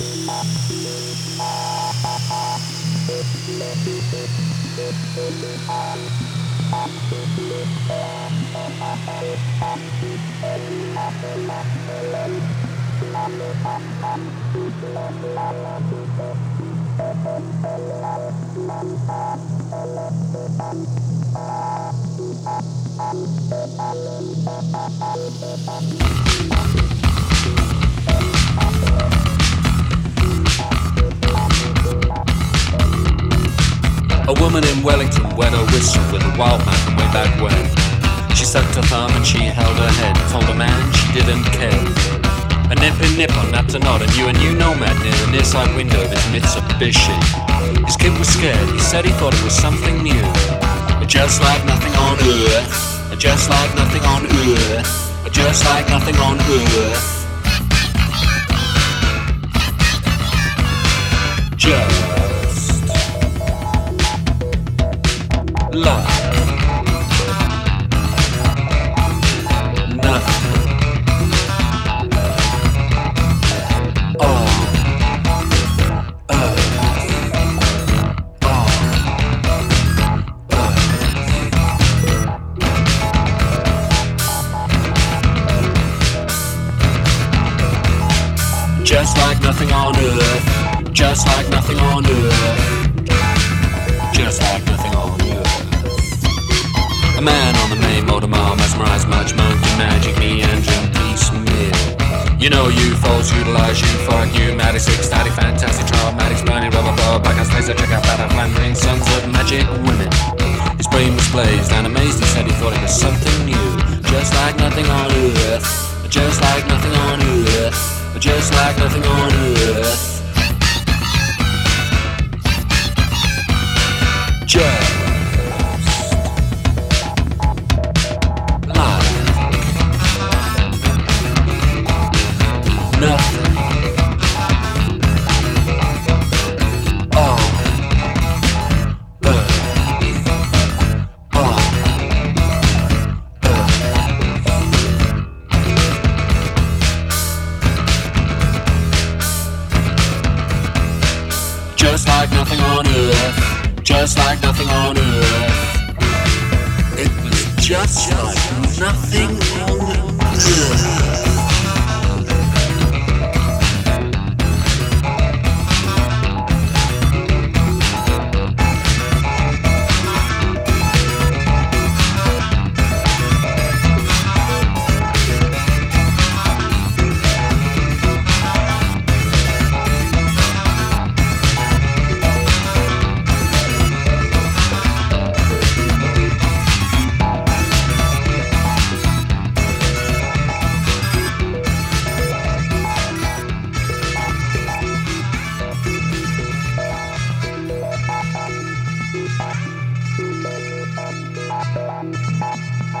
A woman in Wellington wet her whistle with a wild man way back when. She sucked her thumb and she held her head, told a man she didn't care. A nip and nip on napped a nod and you and new nomad near the near side window of his Mitsubishi. His kid was scared, he said he thought it was something new. Just like nothing on earth. Just like nothing on earth. Just like nothing on earth. Just like nothing on earth. Just like nothing on earth. Just like nothing on earth. A man on the main motor mile mesmerized much monkey magic me engine piecemeal. You know you folks utilize you fuck you matic six fantastic traumatic burning rubber ball back on space check out better flandering sons of magic women. His brain was blazed and amazed he said he thought it was something new. Just like nothing on earth. Just like nothing on earth. Just like nothing on earth. Just like nothing on earth. Just like nothing on earth.